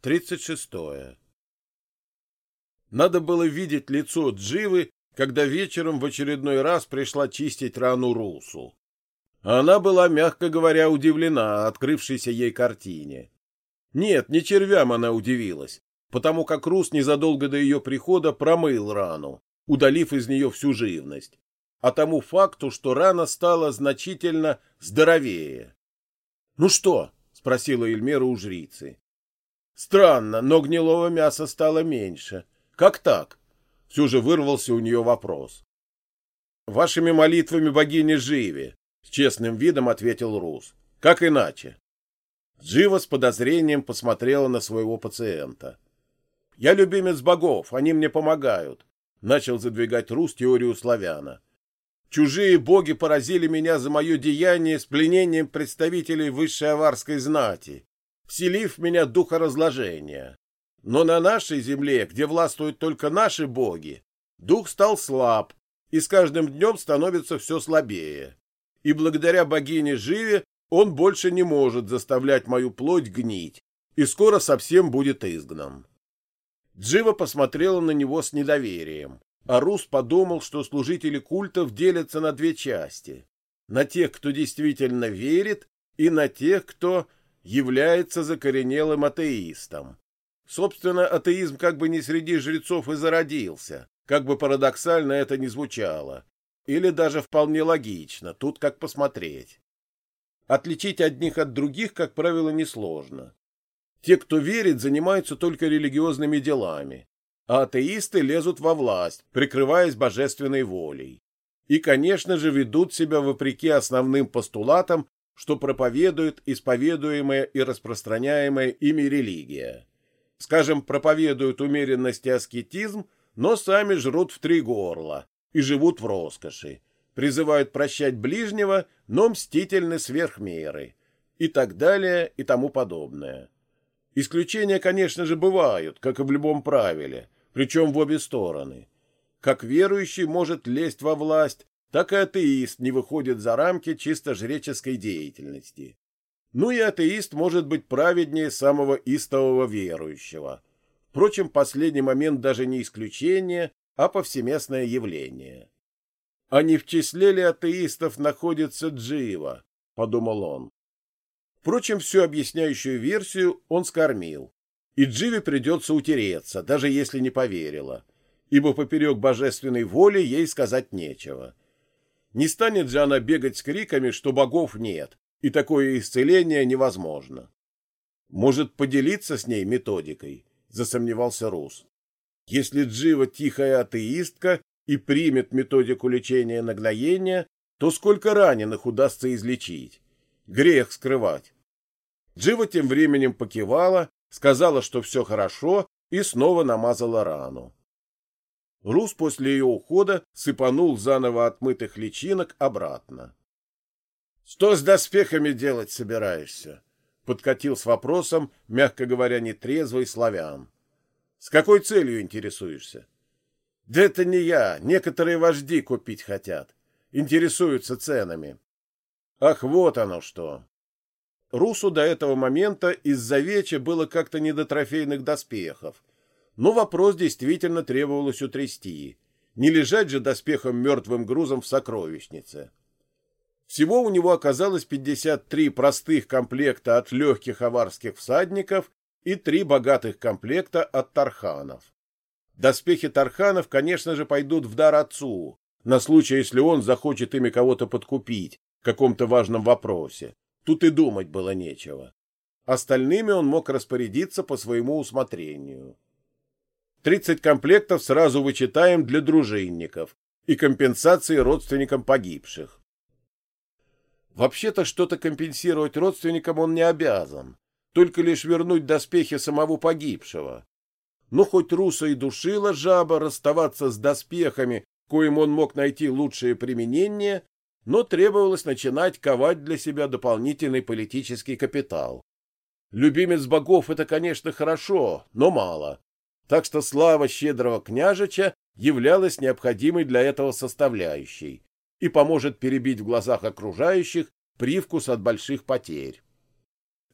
36. Надо было видеть лицо Дживы, когда вечером в очередной раз пришла чистить рану Русу. Она была, мягко говоря, удивлена открывшейся ей картине. Нет, не червям она удивилась, потому как Рус незадолго до ее прихода промыл рану, удалив из нее всю живность, а тому факту, что рана стала значительно здоровее. — Ну что? — спросила Эльмера у жрицы. Странно, но гнилого мяса стало меньше. Как так? Все же вырвался у нее вопрос. Вашими молитвами богини Живи, с честным видом ответил Рус. Как иначе? Джива с подозрением посмотрела на своего пациента. Я любимец богов, они мне помогают, начал задвигать Рус теорию славяна. Чужие боги поразили меня за мое деяние с пленением представителей высшей аварской знати вселив меня духоразложения. Но на нашей земле, где властвуют только наши боги, дух стал слаб и с каждым днем становится все слабее. И благодаря богине Живе он больше не может заставлять мою плоть гнить, и скоро совсем будет изгнан. Джива посмотрела на него с недоверием, а Рус подумал, что служители культов делятся на две части — на тех, кто действительно верит, и на тех, кто является закоренелым атеистом. Собственно, атеизм как бы не среди жрецов и зародился, как бы парадоксально это ни звучало, или даже вполне логично, тут как посмотреть. Отличить одних от других, как правило, несложно. Те, кто верит, занимаются только религиозными делами, а атеисты лезут во власть, прикрываясь божественной волей. И, конечно же, ведут себя вопреки основным постулатам что проповедует исповедуемая и распространяемая ими религия. Скажем, проповедуют умеренность и аскетизм, но сами жрут в три горла и живут в роскоши, призывают прощать ближнего, но мстительны сверх меры, и так далее и тому подобное. Исключения, конечно же, бывают, как и в любом правиле, причем в обе стороны. Как верующий может лезть во власть, так и атеист не выходит за рамки чисто жреческой деятельности. Ну и атеист может быть праведнее самого истового верующего. Впрочем, последний момент даже не исключение, а повсеместное явление. «А не в числе ли атеистов находится Джива?» — подумал он. Впрочем, всю объясняющую версию он скормил, и Дживе придется утереться, даже если не поверила, ибо поперек божественной воли ей сказать нечего. Не станет же она бегать с криками, что богов нет, и такое исцеление невозможно. Может, поделиться с ней методикой, засомневался Рус. Если Джива тихая атеистка и примет методику лечения нагноения, то сколько раненых удастся излечить? Грех скрывать. Джива тем временем покивала, сказала, что все хорошо, и снова намазала рану. Рус после ее ухода сыпанул заново отмытых личинок обратно. — Что с доспехами делать собираешься? — подкатил с вопросом, мягко говоря, нетрезвый славян. — С какой целью интересуешься? — Да это не я, некоторые вожди купить хотят. Интересуются ценами. — Ах, вот оно что! Русу до этого момента из-за веча было как-то не до трофейных доспехов, но вопрос действительно требовалось утрясти. Не лежать же доспехом мертвым грузом в сокровищнице. Всего у него оказалось 53 простых комплекта от легких аварских всадников и три богатых комплекта от тарханов. Доспехи тарханов, конечно же, пойдут в дар отцу, на случай, если он захочет ими кого-то подкупить в каком-то важном вопросе. Тут и думать было нечего. Остальными он мог распорядиться по своему усмотрению. 30 комплектов сразу вычитаем для дружинников и компенсации родственникам погибших. Вообще-то что-то компенсировать родственникам он не обязан, только лишь вернуть доспехи самого погибшего. Но хоть Руса и душила жаба расставаться с доспехами, коим он мог найти лучшее применение, но требовалось начинать ковать для себя дополнительный политический капитал. Любимец богов — это, конечно, хорошо, но мало так что слава щедрого княжича являлась необходимой для этого составляющей и поможет перебить в глазах окружающих привкус от больших потерь.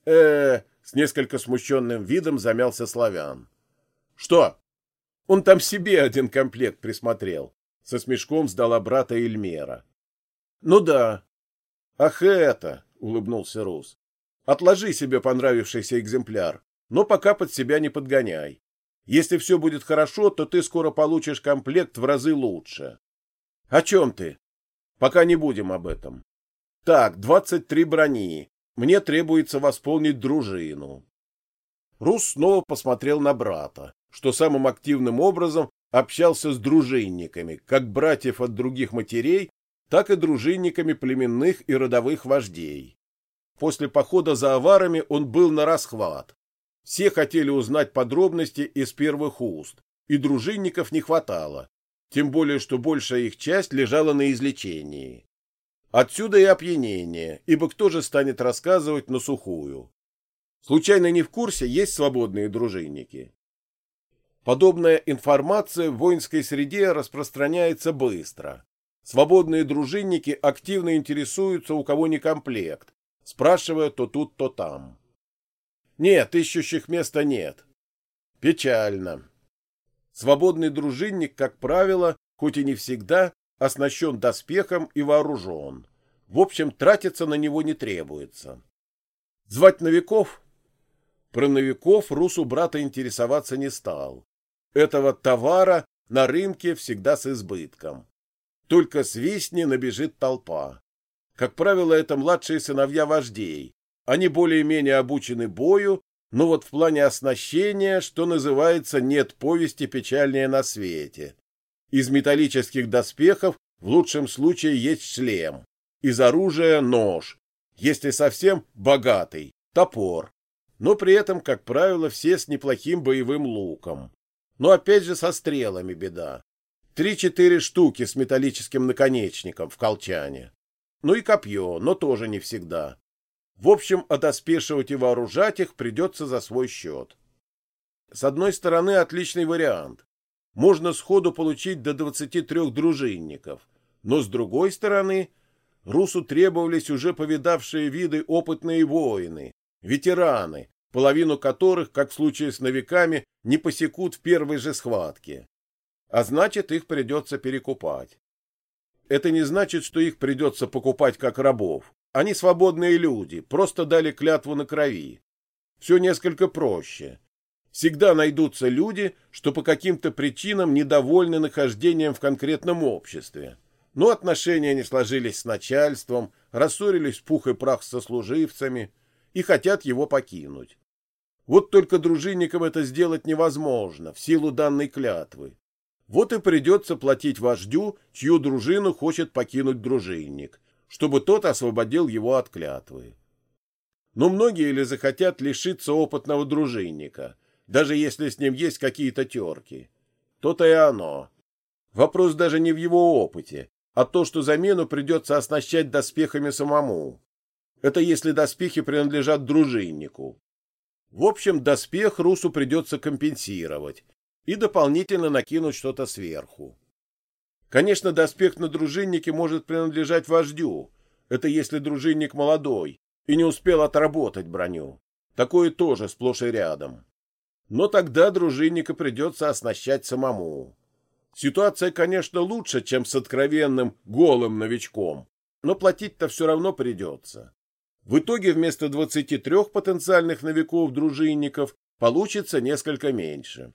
э, с несколько смущенным видом замялся славян. Что? Он там себе один комплект присмотрел. Со смешком сдала брата Эльмера. Ну да. Ах это, улыбнулся Рус. Отложи себе понравившийся экземпляр, но пока под себя не подгоняй. Если все будет хорошо, то ты скоро получишь комплект в разы лучше. О чем ты? Пока не будем об этом. Так, двадцать три брони. Мне требуется восполнить дружину. Рус снова посмотрел на брата, что самым активным образом общался с дружинниками, как братьев от других матерей, так и дружинниками племенных и родовых вождей. После похода за аварами он был на расхват. Все хотели узнать подробности из первых уст, и дружинников не хватало, тем более что большая их часть лежала на излечении. Отсюда и опьянение, ибо кто же станет рассказывать на сухую? Случайно не в курсе, есть свободные дружинники? Подобная информация в воинской среде распространяется быстро. Свободные дружинники активно интересуются, у кого не комплект, спрашивая то тут, то там. Нет, ищущих места нет. Печально. Свободный дружинник, как правило, хоть и не всегда, оснащен доспехом и вооружен. В общем, тратиться на него не требуется. Звать новиков? Про новиков Русу брата интересоваться не стал. Этого товара на рынке всегда с избытком. Только свистни набежит толпа. Как правило, это младшие сыновья вождей. Они более-менее обучены бою, но вот в плане оснащения, что называется, нет повести печальнее на свете. Из металлических доспехов в лучшем случае есть шлем, из оружия нож, если совсем богатый, топор. Но при этом, как правило, все с неплохим боевым луком. Но опять же со стрелами беда. Три-четыре штуки с металлическим наконечником в колчане. Ну и копье, но тоже не всегда. В общем, одоспешивать и вооружать их придется за свой счет. С одной стороны, отличный вариант. Можно сходу получить до 23 дружинников. Но с другой стороны, Русу требовались уже повидавшие виды опытные воины, ветераны, половину которых, как в случае с новиками, не посекут в первой же схватке а значит, их придется перекупать. Это не значит, что их придется покупать как рабов. Они свободные люди, просто дали клятву на крови. Все несколько проще. Всегда найдутся люди, что по каким-то причинам недовольны нахождением в конкретном обществе. Но отношения не сложились с начальством, рассорились пух и прах со служивцами и хотят его покинуть. Вот только дружинникам это сделать невозможно в силу данной клятвы. Вот и придется платить вождю, чью дружину хочет покинуть дружинник, чтобы тот освободил его от клятвы. Но многие ли захотят лишиться опытного дружинника, даже если с ним есть какие-то терки? То-то и оно. Вопрос даже не в его опыте, а то, что замену придется оснащать доспехами самому. Это если доспехи принадлежат дружиннику. В общем, доспех Русу придется компенсировать, и дополнительно накинуть что-то сверху. Конечно, доспех на дружиннике может принадлежать вождю. Это если дружинник молодой и не успел отработать броню. Такое тоже сплошь и рядом. Но тогда дружинника придется оснащать самому. Ситуация, конечно, лучше, чем с откровенным голым новичком, но платить-то все равно придется. В итоге вместо 23 потенциальных новиков-дружинников получится несколько меньше.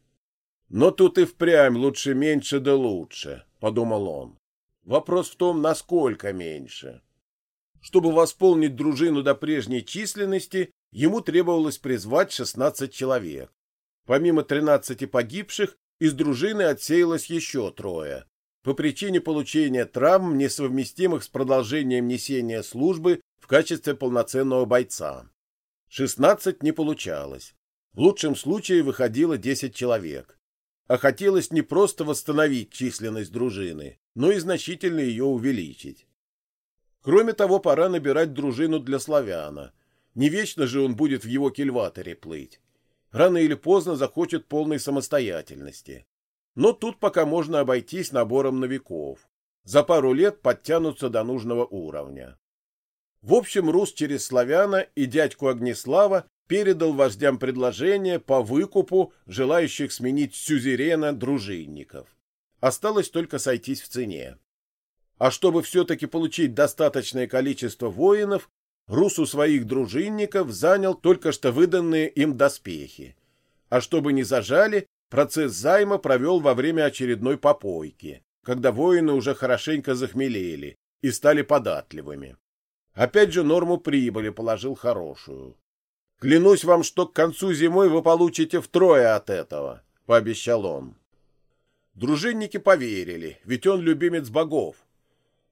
Но тут и впрямь лучше меньше да лучше, подумал он. Вопрос в том, насколько меньше. Чтобы восполнить дружину до прежней численности, ему требовалось призвать 16 человек. Помимо 13 погибших, из дружины отсеялось еще трое. По причине получения травм, несовместимых с продолжением несения службы в качестве полноценного бойца. 16 не получалось. В лучшем случае выходило 10 человек а хотелось не просто восстановить численность дружины, но и значительно ее увеличить. Кроме того, пора набирать дружину для славяна. Не вечно же он будет в его кильваторе плыть. Рано или поздно захочет полной самостоятельности. Но тут пока можно обойтись набором новиков. За пару лет подтянутся до нужного уровня. В общем, Рус через славяна и дядьку Огнеслава передал вождям предложение по выкупу желающих сменить сюзерена дружинников. Осталось только сойтись в цене. А чтобы все-таки получить достаточное количество воинов, Рус у своих дружинников занял только что выданные им доспехи. А чтобы не зажали, процесс займа провел во время очередной попойки, когда воины уже хорошенько захмелели и стали податливыми. Опять же норму прибыли положил хорошую. «Клянусь вам, что к концу зимой вы получите втрое от этого», — пообещал он. Дружинники поверили, ведь он любимец богов.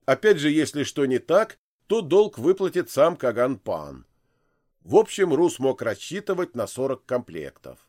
Опять же, если что не так, то долг выплатит сам Каган-пан. В общем, Рус мог рассчитывать на 40 комплектов.